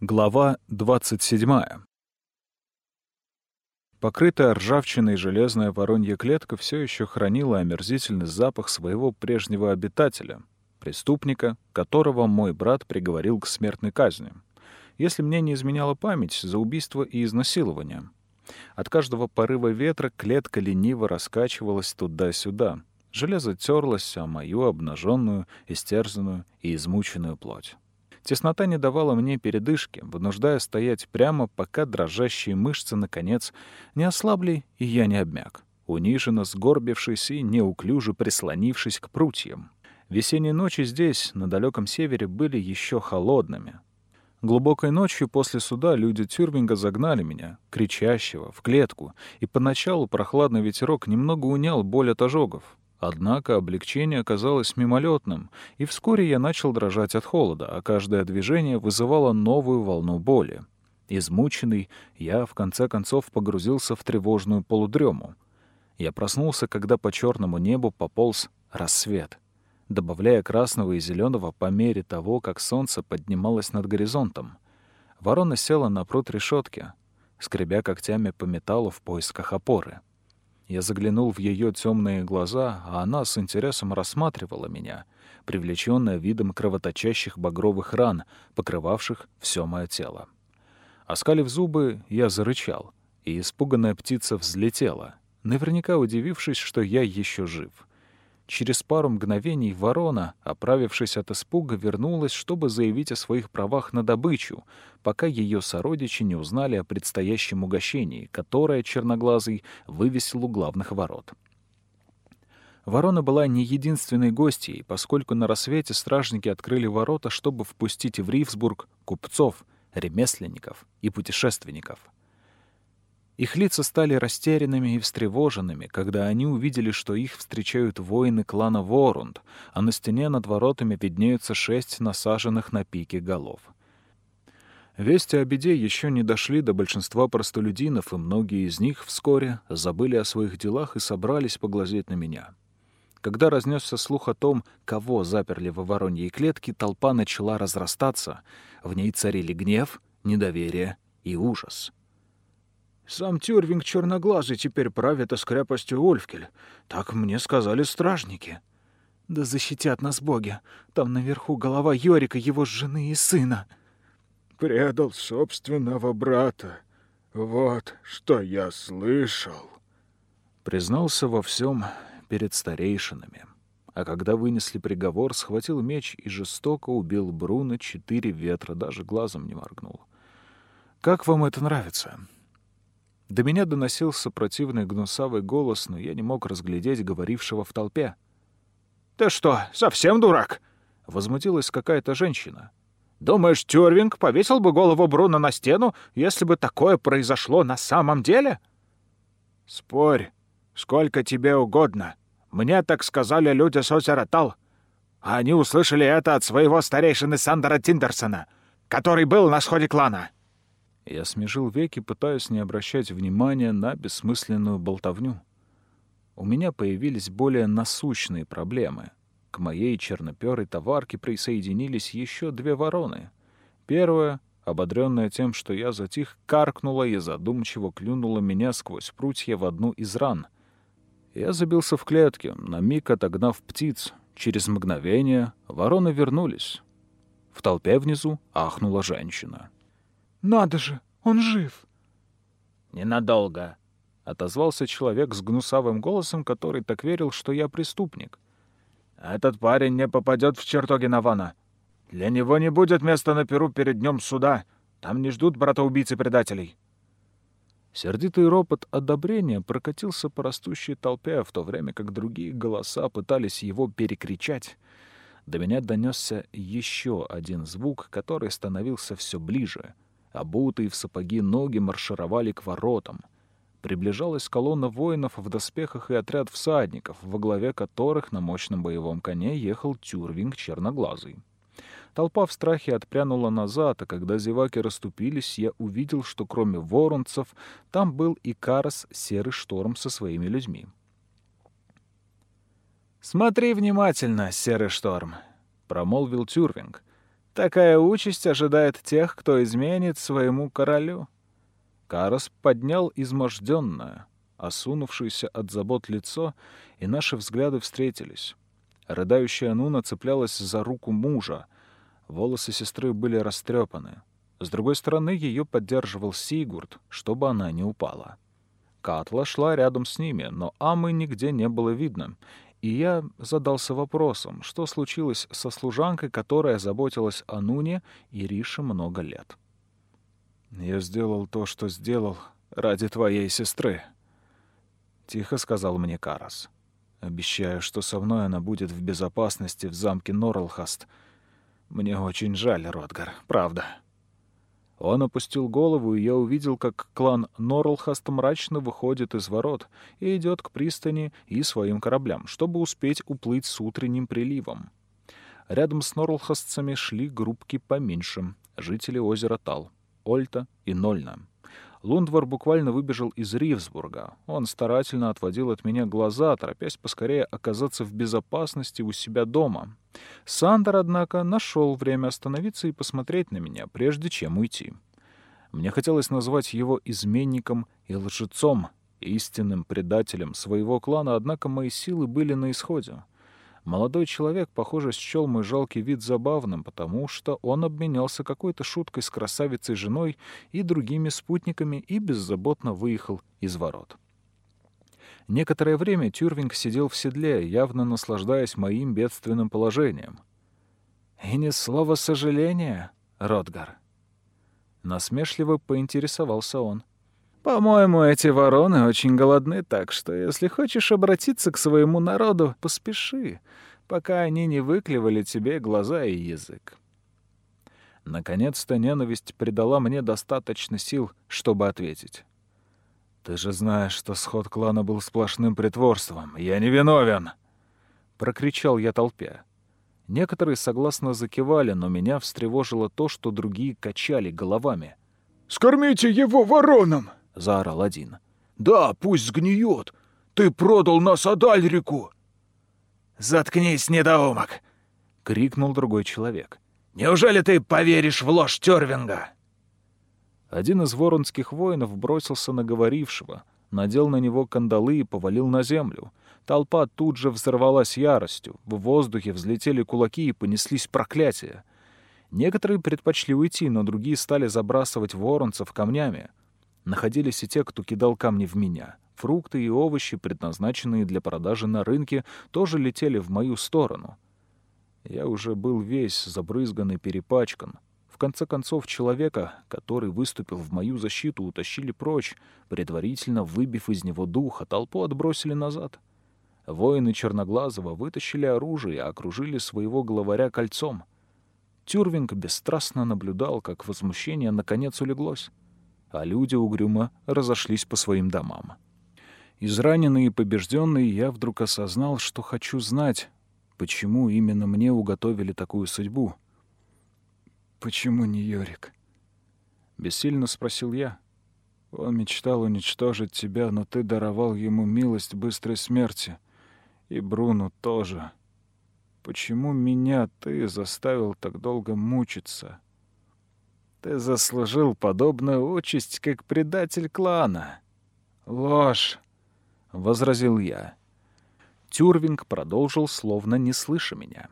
Глава 27. Покрытая ржавчиной железная воронья клетка все еще хранила омерзительный запах своего прежнего обитателя, преступника, которого мой брат приговорил к смертной казни. Если мне не изменяла память, за убийство и изнасилование. От каждого порыва ветра клетка лениво раскачивалась туда-сюда. Железо терлось о мою обнаженную, истерзанную и измученную плоть. Теснота не давала мне передышки, вынуждая стоять прямо, пока дрожащие мышцы, наконец, не ослабли, и я не обмяк, униженно сгорбившись и неуклюже прислонившись к прутьям. Весенние ночи здесь, на далеком севере, были еще холодными. Глубокой ночью после суда люди Тюрвинга загнали меня, кричащего, в клетку, и поначалу прохладный ветерок немного унял боль от ожогов. Однако облегчение оказалось мимолетным, и вскоре я начал дрожать от холода, а каждое движение вызывало новую волну боли. Измученный, я в конце концов погрузился в тревожную полудрему. Я проснулся, когда по черному небу пополз рассвет, добавляя красного и зеленого по мере того, как солнце поднималось над горизонтом. Ворона села на пруд решетки, скребя когтями по металлу в поисках опоры. Я заглянул в ее темные глаза, а она с интересом рассматривала меня, привлеченная видом кровоточащих багровых ран, покрывавших все мое тело. Оскалив зубы, я зарычал, и испуганная птица взлетела, наверняка удивившись, что я еще жив — Через пару мгновений ворона, оправившись от испуга, вернулась, чтобы заявить о своих правах на добычу, пока ее сородичи не узнали о предстоящем угощении, которое Черноглазый вывесил у главных ворот. Ворона была не единственной гостьей, поскольку на рассвете стражники открыли ворота, чтобы впустить в Ривсбург купцов, ремесленников и путешественников — их лица стали растерянными и встревоженными, когда они увидели, что их встречают воины клана Ворунд, а на стене над воротами виднеются шесть насаженных на пике голов. Вести о беде еще не дошли до большинства простолюдинов, и многие из них вскоре забыли о своих делах и собрались поглазеть на меня. Когда разнесся слух о том, кого заперли во вороньей клетке, толпа начала разрастаться. В ней царили гнев, недоверие и ужас — сам Тюрвинг черноглазый теперь правит с крепостью Ольфкель. Так мне сказали стражники. Да защитят нас боги. Там наверху голова Йорика, его жены и сына. Предал собственного брата. Вот что я слышал. Признался во всем перед старейшинами. А когда вынесли приговор, схватил меч и жестоко убил Бруно четыре ветра, даже глазом не моргнул. «Как вам это нравится?» До меня доносился противный гнусавый голос, но я не мог разглядеть говорившего в толпе. «Ты что, совсем дурак?» — возмутилась какая-то женщина. «Думаешь, Тюрвинг повесил бы голову Бруно на стену, если бы такое произошло на самом деле?» «Спорь, сколько тебе угодно. Мне так сказали люди с озера Тал. А они услышали это от своего старейшины Сандера Тиндерсона, который был на сходе клана». Я смежил веки, пытаясь не обращать внимания на бессмысленную болтовню. У меня появились более насущные проблемы. К моей черноперой товарке присоединились еще две вороны. Первая, ободренная тем, что я затих, каркнула и задумчиво клюнула меня сквозь прутья в одну из ран. Я забился в клетке, на миг отогнав птиц. Через мгновение вороны вернулись. В толпе внизу ахнула женщина. «Надо же, он жив!» «Ненадолго», — отозвался человек с гнусавым голосом, который так верил, что я преступник. «Этот парень не попадет в чертоги Навана. Для него не будет места на Перу перед днем суда. Там не ждут брата-убийцы-предателей». Сердитый ропот одобрения прокатился по растущей толпе, в то время как другие голоса пытались его перекричать. До меня донесся еще один звук, который становился все ближе — Обутые в сапоги ноги маршировали к воротам. Приближалась колонна воинов в доспехах и отряд всадников, во главе которых на мощном боевом коне ехал Тюрвинг черноглазый. Толпа в страхе отпрянула назад, а когда зеваки расступились, я увидел, что кроме воронцев там был и Карас Серый Шторм со своими людьми. «Смотри внимательно, Серый Шторм», — промолвил Тюрвинг. Такая участь ожидает тех, кто изменит своему королю». Карос поднял изможденное, осунувшееся от забот лицо, и наши взгляды встретились. Рыдающая Нуна цеплялась за руку мужа. Волосы сестры были растрепаны. С другой стороны ее поддерживал Сигурд, чтобы она не упала. Катла шла рядом с ними, но Амы нигде не было видно, и я задался вопросом, что случилось со служанкой, которая заботилась о Нуне и Рише много лет. «Я сделал то, что сделал ради твоей сестры», — тихо сказал мне Карас. «Обещаю, что со мной она будет в безопасности в замке Норлхаст. Мне очень жаль, Ротгар, правда». Он опустил голову, и я увидел, как клан Норлхаст мрачно выходит из ворот и идет к пристани и своим кораблям, чтобы успеть уплыть с утренним приливом. Рядом с Норлхастцами шли группки поменьше, жители озера Тал, Ольта и Нольна. Лундвар буквально выбежал из Ривсбурга. Он старательно отводил от меня глаза, торопясь поскорее оказаться в безопасности у себя дома. Сандер, однако, нашел время остановиться и посмотреть на меня, прежде чем уйти. Мне хотелось назвать его изменником и лжецом, истинным предателем своего клана, однако мои силы были на исходе. Молодой человек, похоже, счел мой жалкий вид забавным, потому что он обменялся какой-то шуткой с красавицей женой и другими спутниками и беззаботно выехал из ворот. Некоторое время Тюрвинг сидел в седле, явно наслаждаясь моим бедственным положением. «И ни слова сожаления, Ротгар». Насмешливо поинтересовался он. «По-моему, эти вороны очень голодны, так что если хочешь обратиться к своему народу, поспеши, пока они не выклевали тебе глаза и язык». Наконец-то ненависть придала мне достаточно сил, чтобы ответить. «Ты же знаешь, что сход клана был сплошным притворством. Я не виновен!» Прокричал я толпе. Некоторые согласно закивали, но меня встревожило то, что другие качали головами. «Скормите его вороном!» — заорал один. «Да, пусть сгниет! Ты продал нас Адальрику!» «Заткнись, недоумок!» — крикнул другой человек. «Неужели ты поверишь в ложь Тёрвинга?» Один из воронских воинов бросился на говорившего, надел на него кандалы и повалил на землю. Толпа тут же взорвалась яростью, в воздухе взлетели кулаки и понеслись проклятия. Некоторые предпочли уйти, но другие стали забрасывать воронцев камнями. Находились и те, кто кидал камни в меня. Фрукты и овощи, предназначенные для продажи на рынке, тоже летели в мою сторону. Я уже был весь забрызган и перепачкан. В конце концов, человека, который выступил в мою защиту, утащили прочь, предварительно выбив из него дух, а толпу отбросили назад. Воины Черноглазого вытащили оружие и окружили своего главаря кольцом. Тюрвинг бесстрастно наблюдал, как возмущение наконец улеглось а люди угрюмо разошлись по своим домам. Израненный и побежденный, я вдруг осознал, что хочу знать, почему именно мне уготовили такую судьбу. «Почему не Йорик?» — бессильно спросил я. «Он мечтал уничтожить тебя, но ты даровал ему милость быстрой смерти. И Бруну тоже. Почему меня ты заставил так долго мучиться?» Ты заслужил подобную участь, как предатель клана. Ложь, — возразил я. Тюрвинг продолжил, словно не слыша меня.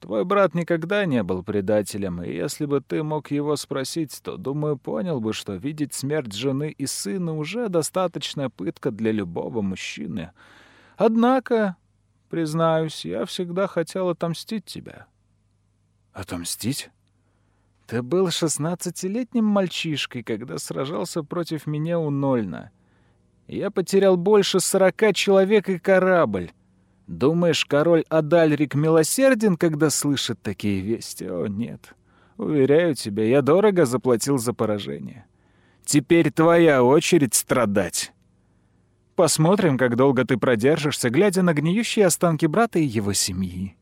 Твой брат никогда не был предателем, и если бы ты мог его спросить, то, думаю, понял бы, что видеть смерть жены и сына уже достаточная пытка для любого мужчины. Однако, признаюсь, я всегда хотел отомстить тебя. Отомстить? Ты был шестнадцатилетним мальчишкой, когда сражался против меня у Нольна. Я потерял больше сорока человек и корабль. Думаешь, король Адальрик милосерден, когда слышит такие вести? О, нет. Уверяю тебя, я дорого заплатил за поражение. Теперь твоя очередь страдать. Посмотрим, как долго ты продержишься, глядя на гниющие останки брата и его семьи.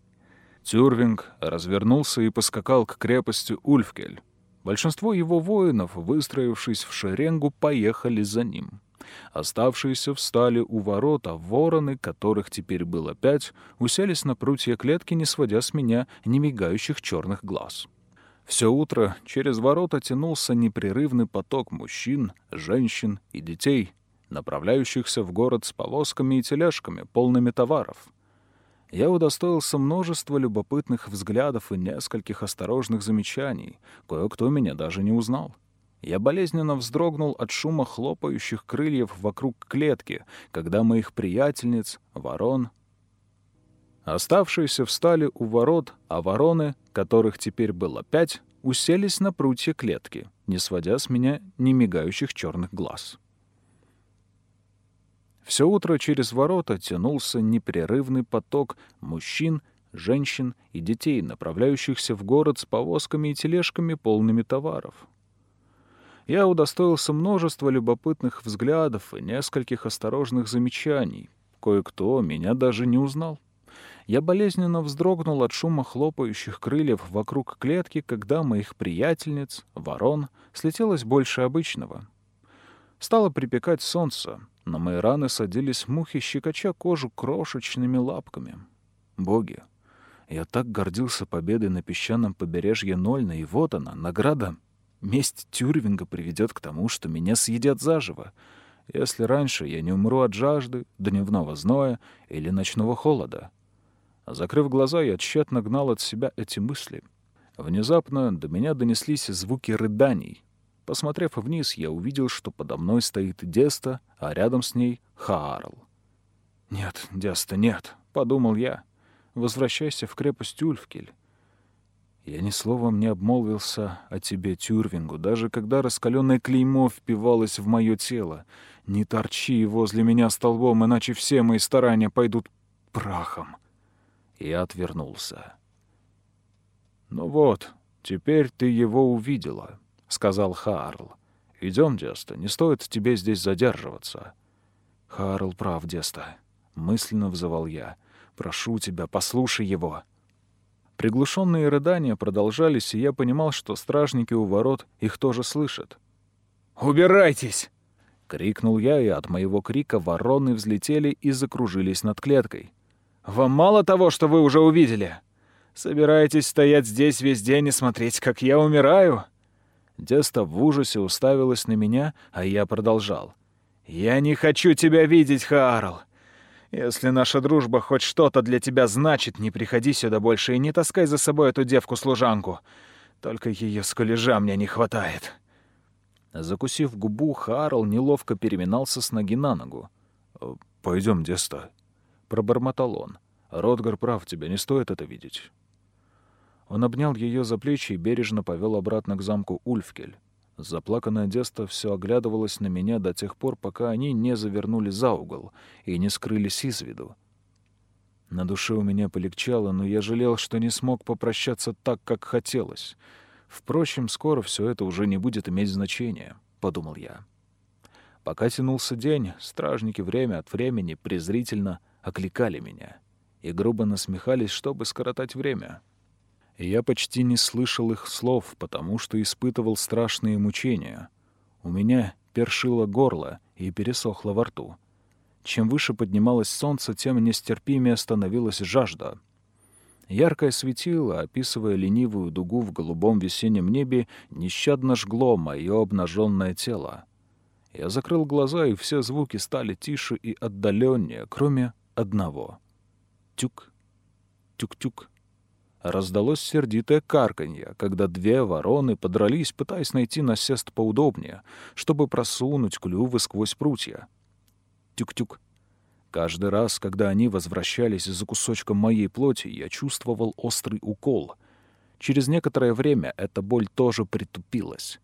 Тюрвинг развернулся и поскакал к крепости Ульфкель. Большинство его воинов, выстроившись в шеренгу, поехали за ним. Оставшиеся встали у ворот, а вороны, которых теперь было пять, уселись на прутья клетки, не сводя с меня немигающих черных глаз. Все утро через ворота тянулся непрерывный поток мужчин, женщин и детей, направляющихся в город с повозками и тележками, полными товаров. Я удостоился множества любопытных взглядов и нескольких осторожных замечаний. Кое-кто меня даже не узнал. Я болезненно вздрогнул от шума хлопающих крыльев вокруг клетки, когда моих приятельниц, ворон, Оставшиеся встали у ворот, а вороны, которых теперь было пять, уселись на прутья клетки, не сводя с меня немигающих черных глаз. Все утро через ворота тянулся непрерывный поток мужчин, женщин и детей, направляющихся в город с повозками и тележками, полными товаров. Я удостоился множества любопытных взглядов и нескольких осторожных замечаний. Кое-кто меня даже не узнал. Я болезненно вздрогнул от шума хлопающих крыльев вокруг клетки, когда моих приятельниц, ворон, слетелось больше обычного. Стало припекать солнце, на мои раны садились мухи, щекоча кожу крошечными лапками. Боги, я так гордился победой на песчаном побережье Нольна, и вот она, награда. Месть Тюрвинга приведет к тому, что меня съедят заживо, если раньше я не умру от жажды, дневного зноя или ночного холода. Закрыв глаза, я тщетно гнал от себя эти мысли. Внезапно до меня донеслись звуки рыданий. Посмотрев вниз, я увидел, что подо мной стоит Деста, а рядом с ней — Хаарл. «Нет, Деста, нет», — подумал я. «Возвращайся в крепость Ульфкель». Я ни словом не обмолвился о тебе, Тюрвингу, даже когда раскаленное клеймо впивалось в мое тело. Не торчи возле меня столбом, иначе все мои старания пойдут прахом и отвернулся. «Ну вот, теперь ты его увидела», — сказал Харл. «Идем, Деста, не стоит тебе здесь задерживаться». «Харл прав, Деста», — мысленно взывал я. «Прошу тебя, послушай его». Приглушенные рыдания продолжались, и я понимал, что стражники у ворот их тоже слышат. «Убирайтесь!» — крикнул я, и от моего крика вороны взлетели и закружились над клеткой. Вам мало того, что вы уже увидели? Собираетесь стоять здесь весь день и смотреть, как я умираю?» Деста в ужасе уставилась на меня, а я продолжал. «Я не хочу тебя видеть, Хаарл. Если наша дружба хоть что-то для тебя значит, не приходи сюда больше и не таскай за собой эту девку-служанку. Только ее скулежа мне не хватает». Закусив губу, Хаарл неловко переминался с ноги на ногу. «Пойдем, Деста», — пробормотал он. «Ротгар прав, тебе не стоит это видеть». Он обнял ее за плечи и бережно повел обратно к замку Ульфкель. Заплаканная Деста все оглядывалась на меня до тех пор, пока они не завернули за угол и не скрылись из виду. На душе у меня полегчало, но я жалел, что не смог попрощаться так, как хотелось. Впрочем, скоро все это уже не будет иметь значения, — подумал я. Пока тянулся день, стражники время от времени презрительно окликали меня и грубо насмехались, чтобы скоротать время. И я почти не слышал их слов, потому что испытывал страшные мучения. У меня першило горло и пересохло во рту. Чем выше поднималось солнце, тем нестерпимее становилась жажда. Яркое светило, описывая ленивую дугу в голубом весеннем небе, нещадно жгло мое обнаженное тело. Я закрыл глаза, и все звуки стали тише и отдаленнее, кроме одного. Тюк, тюк-тюк. Раздалось сердитое карканье, когда две вороны подрались, пытаясь найти насест поудобнее, чтобы просунуть клювы сквозь прутья. Тюк-тюк. Каждый раз, когда они возвращались за кусочком моей плоти, я чувствовал острый укол. Через некоторое время эта боль тоже притупилась.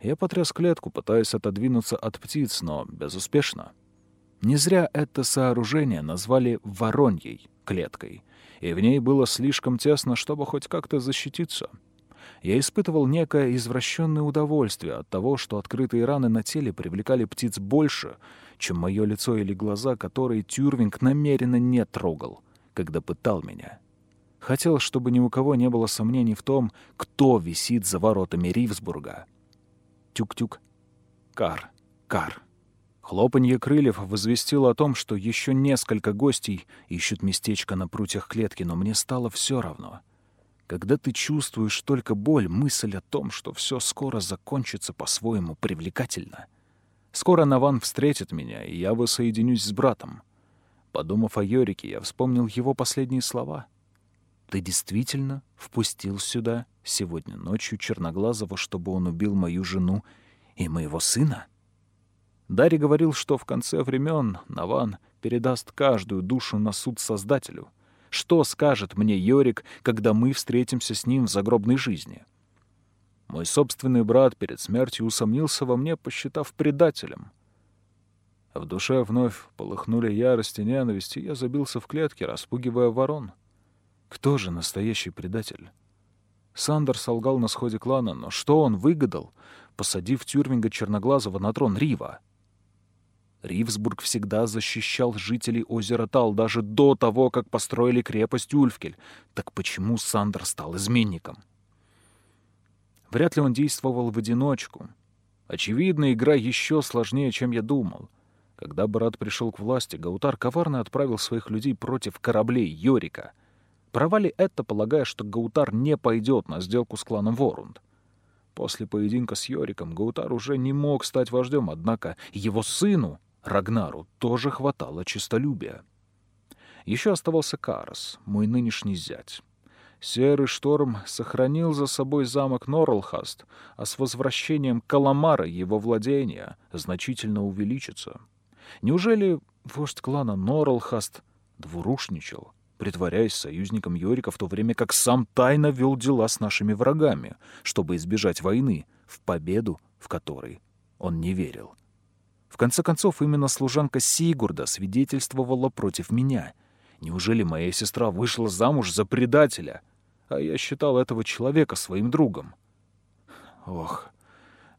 Я потряс клетку, пытаясь отодвинуться от птиц, но безуспешно. Не зря это сооружение назвали «вороньей» клеткой, и в ней было слишком тесно, чтобы хоть как-то защититься. Я испытывал некое извращенное удовольствие от того, что открытые раны на теле привлекали птиц больше, чем мое лицо или глаза, которые Тюрвинг намеренно не трогал, когда пытал меня. Хотел, чтобы ни у кого не было сомнений в том, кто висит за воротами Ривсбурга. Тюк-тюк. Кар. Кар. Хлопанье крыльев возвестило о том, что еще несколько гостей ищут местечко на прутьях клетки, но мне стало все равно. Когда ты чувствуешь только боль, мысль о том, что все скоро закончится по-своему привлекательно. Скоро Наван встретит меня, и я воссоединюсь с братом. Подумав о Йорике, я вспомнил его последние слова. «Ты действительно впустил сюда сегодня ночью Черноглазого, чтобы он убил мою жену и моего сына?» Дарри говорил, что в конце времен Наван передаст каждую душу на суд Создателю — что скажет мне Йорик, когда мы встретимся с ним в загробной жизни? Мой собственный брат перед смертью усомнился во мне, посчитав предателем. В душе вновь полыхнули ярость и ненависть, и я забился в клетке, распугивая ворон. Кто же настоящий предатель? Сандер солгал на сходе клана, но что он выгадал, посадив Тюрвинга Черноглазого на трон Рива? Ривсбург всегда защищал жителей озера Тал даже до того, как построили крепость Ульфкель. Так почему Сандер стал изменником? Вряд ли он действовал в одиночку. Очевидно, игра еще сложнее, чем я думал. Когда брат пришел к власти, Гаутар коварно отправил своих людей против кораблей Йорика. Провали это, полагая, что Гаутар не пойдет на сделку с кланом Ворунд. После поединка с Йориком Гаутар уже не мог стать вождем, однако его сыну Рагнару тоже хватало честолюбия. Еще оставался Карас, мой нынешний зять. Серый шторм сохранил за собой замок Норлхаст, а с возвращением Каламара его владения значительно увеличится. Неужели вождь клана Норлхаст двурушничал, притворяясь союзником Йорика, в то время как сам тайно вел дела с нашими врагами, чтобы избежать войны, в победу в которой он не верил? — в конце концов, именно служанка Сигурда свидетельствовала против меня. Неужели моя сестра вышла замуж за предателя? А я считал этого человека своим другом. Ох,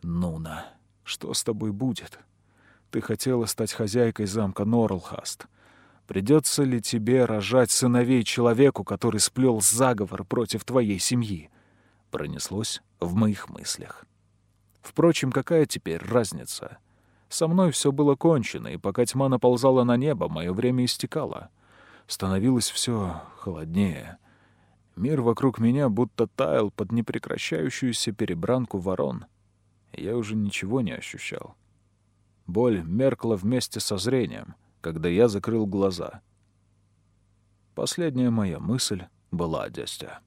Нуна, что с тобой будет? Ты хотела стать хозяйкой замка Норлхаст. Придется ли тебе рожать сыновей человеку, который сплел заговор против твоей семьи? Пронеслось в моих мыслях. Впрочем, какая теперь разница? Со мной все было кончено, и пока тьма наползала на небо, мое время истекало. Становилось все холоднее. Мир вокруг меня будто таял под непрекращающуюся перебранку ворон. Я уже ничего не ощущал. Боль меркла вместе со зрением, когда я закрыл глаза. Последняя моя мысль была о Десте.